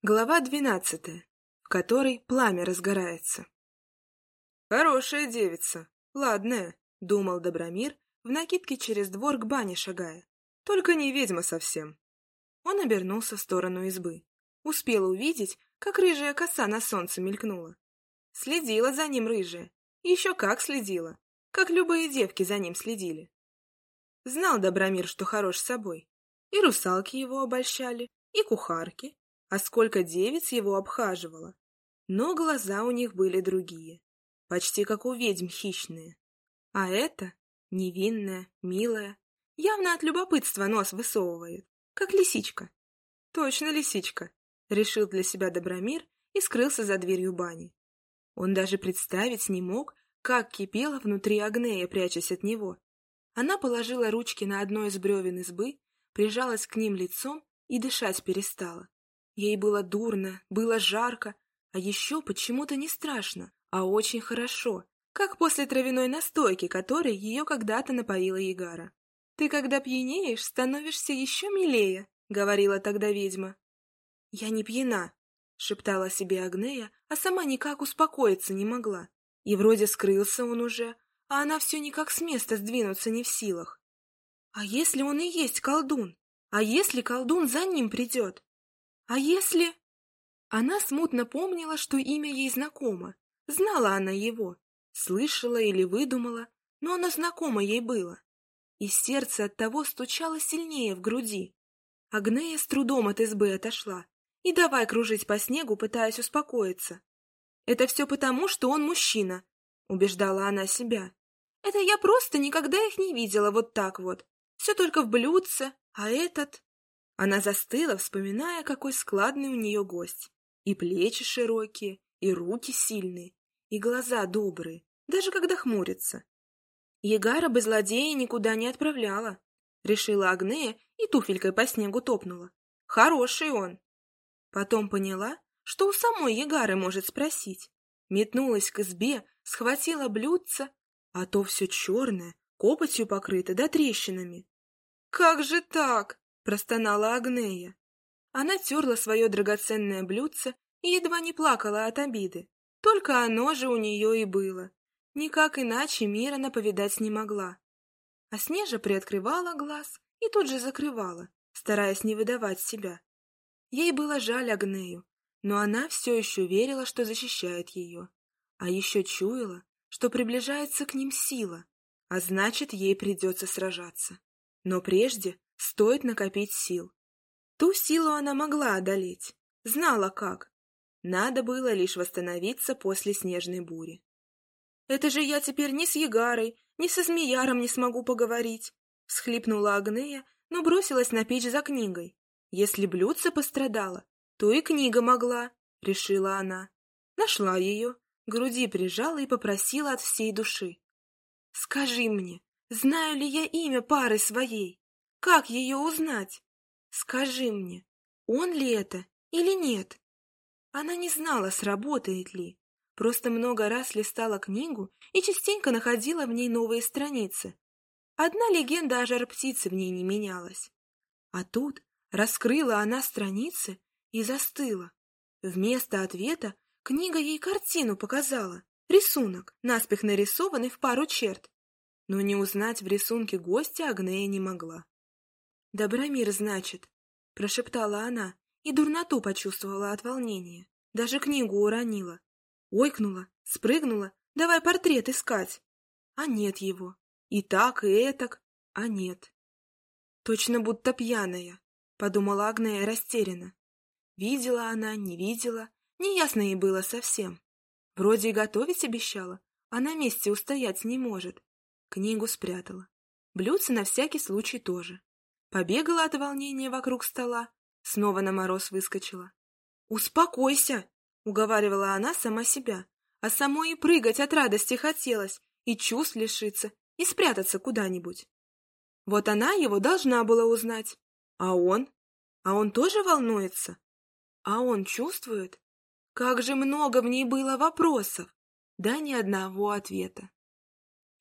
Глава двенадцатая, в которой пламя разгорается. «Хорошая девица, ладная», — думал Добромир, в накидке через двор к бане шагая. «Только не ведьма совсем». Он обернулся в сторону избы. Успел увидеть, как рыжая коса на солнце мелькнула. Следила за ним рыжая. Еще как следила, как любые девки за ним следили. Знал Добромир, что хорош собой. И русалки его обольщали, и кухарки, а сколько девиц его обхаживало. Но глаза у них были другие, почти как у ведьм хищные. А это невинная, милая, явно от любопытства нос высовывает, как лисичка. Точно лисичка, решил для себя Добромир и скрылся за дверью бани. Он даже представить не мог, как кипела внутри Агнея, прячась от него. Она положила ручки на одно из бревен избы, прижалась к ним лицом и дышать перестала. Ей было дурно, было жарко, а еще почему-то не страшно, а очень хорошо, как после травяной настойки, которой ее когда-то напоила Ягара. «Ты, когда пьянеешь, становишься еще милее», — говорила тогда ведьма. «Я не пьяна», — шептала себе Агнея, а сама никак успокоиться не могла. И вроде скрылся он уже, а она все никак с места сдвинуться не в силах. А если он и есть колдун? А если колдун за ним придет? А если... Она смутно помнила, что имя ей знакомо. Знала она его. Слышала или выдумала, но оно знакомо ей было. И сердце от того стучало сильнее в груди. Агнея с трудом от избы отошла. И давай кружить по снегу, пытаясь успокоиться. «Это все потому, что он мужчина», — убеждала она себя. «Это я просто никогда их не видела вот так вот. Все только в блюдце, а этот...» Она застыла, вспоминая, какой складный у нее гость. И плечи широкие, и руки сильные, и глаза добрые, даже когда хмурится. Егара бы злодея никуда не отправляла, решила Агнея и туфелькой по снегу топнула. Хороший он. Потом поняла, что у самой Егары может спросить. Метнулась к избе, схватила блюдце, а то все черное, копотью покрыто да трещинами. «Как же так?» Простонала Агнея. Она терла свое драгоценное блюдце и едва не плакала от обиды. Только оно же у нее и было. Никак иначе мир она повидать не могла. А Снежа приоткрывала глаз и тут же закрывала, стараясь не выдавать себя. Ей было жаль Агнею, но она все еще верила, что защищает ее. А еще чуяла, что приближается к ним сила, а значит, ей придется сражаться. Но прежде Стоит накопить сил. Ту силу она могла одолеть, знала как. Надо было лишь восстановиться после снежной бури. «Это же я теперь ни с Ягарой, ни со Змеяром не смогу поговорить!» — всхлипнула Агнея, но бросилась на печь за книгой. «Если блюдце пострадало, то и книга могла», — решила она. Нашла ее, груди прижала и попросила от всей души. «Скажи мне, знаю ли я имя пары своей?» Как ее узнать? Скажи мне, он ли это или нет? Она не знала, сработает ли. Просто много раз листала книгу и частенько находила в ней новые страницы. Одна легенда о жар-птице в ней не менялась. А тут раскрыла она страницы и застыла. Вместо ответа книга ей картину показала, рисунок, наспех нарисованный в пару черт. Но не узнать в рисунке гостя Агнея не могла. «Добромир, значит», — прошептала она, и дурноту почувствовала от волнения. Даже книгу уронила. Ойкнула, спрыгнула, давай портрет искать. А нет его. И так, и этак, а нет. Точно будто пьяная, подумала Агнея растерянно. Видела она, не видела, неясно ей было совсем. Вроде и готовить обещала, а на месте устоять не может. Книгу спрятала. Блюдце на всякий случай тоже. Побегала от волнения вокруг стола, снова на мороз выскочила. «Успокойся!» — уговаривала она сама себя, а самой и прыгать от радости хотелось, и чувств лишиться, и спрятаться куда-нибудь. Вот она его должна была узнать. А он? А он тоже волнуется? А он чувствует? Как же много в ней было вопросов, да ни одного ответа.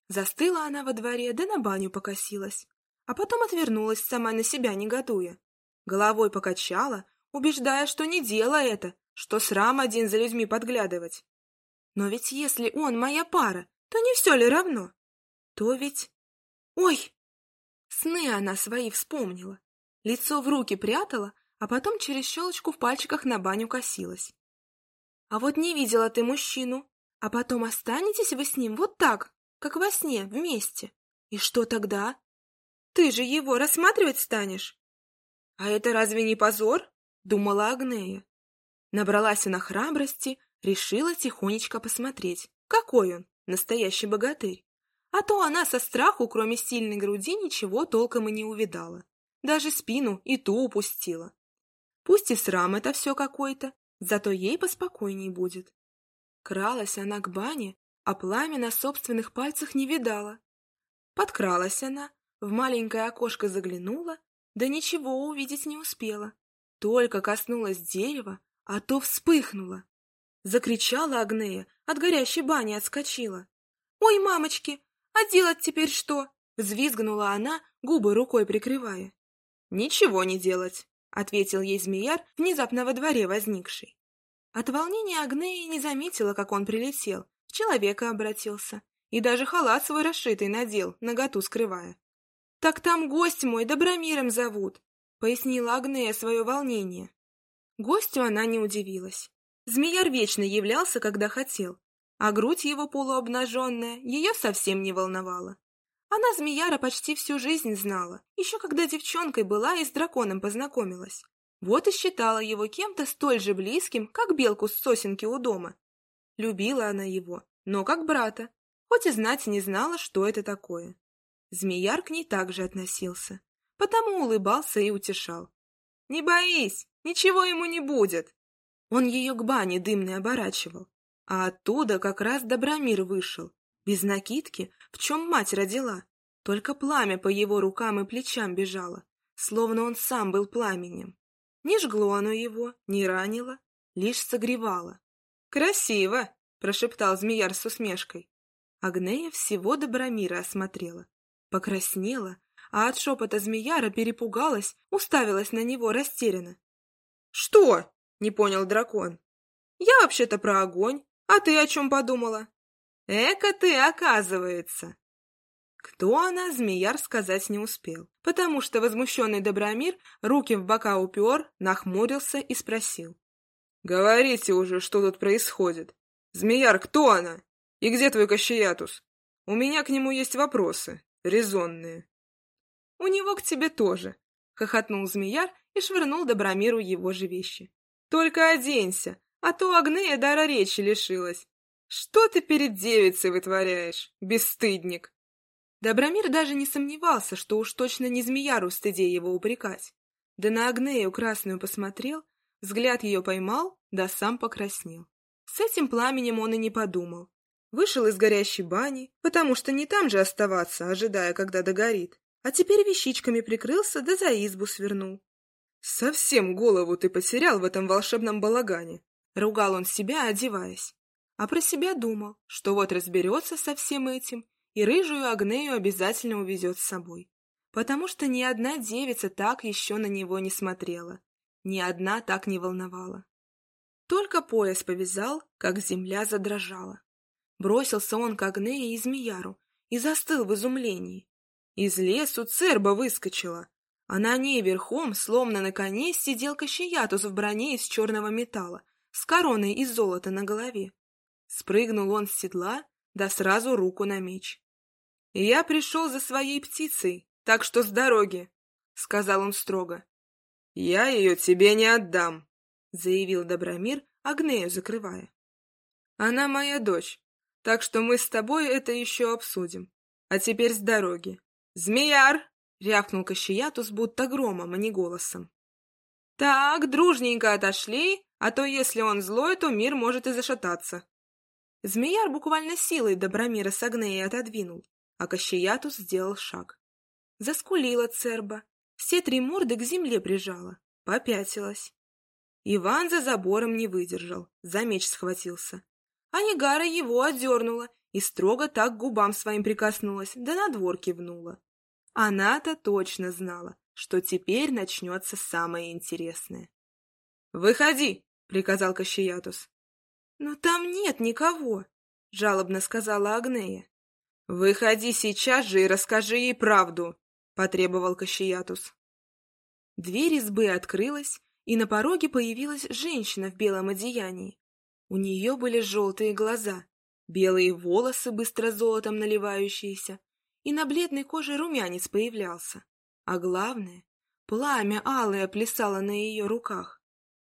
Застыла она во дворе, да на баню покосилась а потом отвернулась, сама на себя негодуя. Головой покачала, убеждая, что не дело это, что срам один за людьми подглядывать. Но ведь если он моя пара, то не все ли равно? То ведь... Ой! Сны она свои вспомнила. Лицо в руки прятала, а потом через щелочку в пальчиках на баню косилась. А вот не видела ты мужчину, а потом останетесь вы с ним вот так, как во сне, вместе. И что тогда? Ты же его рассматривать станешь? А это разве не позор? Думала Агнея. Набралась она храбрости, решила тихонечко посмотреть, какой он, настоящий богатырь. А то она со страху, кроме сильной груди, ничего толком и не увидала. Даже спину и ту упустила. Пусть и срам это все какой-то, зато ей поспокойней будет. Кралась она к бане, а пламя на собственных пальцах не видала. Подкралась она, в маленькое окошко заглянула, да ничего увидеть не успела. Только коснулась дерева, а то вспыхнула. Закричала Агнея, от горящей бани отскочила. «Ой, мамочки, а делать теперь что?» Взвизгнула она, губы рукой прикрывая. «Ничего не делать», — ответил ей змеяр, внезапно во дворе возникший. От волнения Агнея не заметила, как он прилетел, в человека обратился, и даже халат свой расшитый надел, наготу скрывая. «Так там гость мой Добромиром зовут», — пояснила Агнея свое волнение. Гостю она не удивилась. Змеяр вечно являлся, когда хотел, а грудь его полуобнаженная ее совсем не волновала. Она Змеяра почти всю жизнь знала, еще когда девчонкой была и с драконом познакомилась. Вот и считала его кем-то столь же близким, как белку с сосенки у дома. Любила она его, но как брата, хоть и знать не знала, что это такое. Змеяр к ней также относился, потому улыбался и утешал. «Не боись, ничего ему не будет!» Он ее к бане дымной оборачивал, а оттуда как раз Добромир вышел, без накидки, в чем мать родила. Только пламя по его рукам и плечам бежало, словно он сам был пламенем. Не жгло оно его, не ранило, лишь согревало. «Красиво!» — прошептал змеяр с усмешкой. Агнея всего Добромира осмотрела. Покраснела, а от шепота змеяра перепугалась, уставилась на него растерянно. «Что?» — не понял дракон. «Я вообще-то про огонь, а ты о чем подумала?» Эка ты, оказывается!» Кто она, змеяр сказать не успел, потому что возмущенный Добромир руки в бока упер, нахмурился и спросил. «Говорите уже, что тут происходит. Змеяр, кто она? И где твой Кащеятус? У меня к нему есть вопросы, резонные». «У него к тебе тоже», — хохотнул змеяр и швырнул Добромиру его же вещи. «Только оденься, а то Агнея дара речи лишилась. «Что ты перед девицей вытворяешь, бесстыдник?» Добромир даже не сомневался, что уж точно не змеяру стыде его упрекать. Да на Агнею красную посмотрел, взгляд ее поймал, да сам покраснел. С этим пламенем он и не подумал. Вышел из горящей бани, потому что не там же оставаться, ожидая, когда догорит. А теперь вещичками прикрылся, да за избу свернул. «Совсем голову ты потерял в этом волшебном балагане!» — ругал он себя, одеваясь а про себя думал, что вот разберется со всем этим и рыжую Агнею обязательно увезет с собой. Потому что ни одна девица так еще на него не смотрела, ни одна так не волновала. Только пояс повязал, как земля задрожала. Бросился он к Агнее и Змеяру и застыл в изумлении. Из лесу церба выскочила, а на ней верхом, словно на коне, сидел Кащеятус в броне из черного металла, с короной из золота на голове. Спрыгнул он с седла, да сразу руку на меч. «Я пришел за своей птицей, так что с дороги», — сказал он строго. «Я ее тебе не отдам», — заявил Добромир, Агнею закрывая. «Она моя дочь, так что мы с тобой это еще обсудим. А теперь с дороги. Змеяр!» — рявкнул Кащеятус будто громом, а не голосом. «Так, дружненько отошли, а то если он злой, то мир может и зашататься», Змеяр буквально силой Добромира с Агнеей отодвинул, а Кащеятус сделал шаг. Заскулила церба, все три морды к земле прижала, попятилась. Иван за забором не выдержал, за меч схватился. А Негара его отдернула и строго так губам своим прикоснулась, да на двор кивнула. Она-то точно знала, что теперь начнется самое интересное. «Выходи!» — приказал Кащеятус. «Но там нет никого!» — жалобно сказала Агнея. «Выходи сейчас же и расскажи ей правду!» — потребовал Кащеятус. Дверь избы открылась, и на пороге появилась женщина в белом одеянии. У нее были желтые глаза, белые волосы, быстро золотом наливающиеся, и на бледной коже румянец появлялся. А главное, пламя алое плясало на ее руках.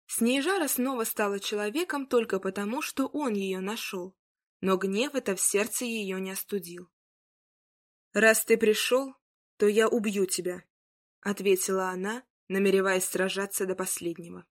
Снежара снова стала человеком только потому, что он ее нашел, но гнев это в сердце ее не остудил. «Раз ты пришел, то я убью тебя», — ответила она, намереваясь сражаться до последнего.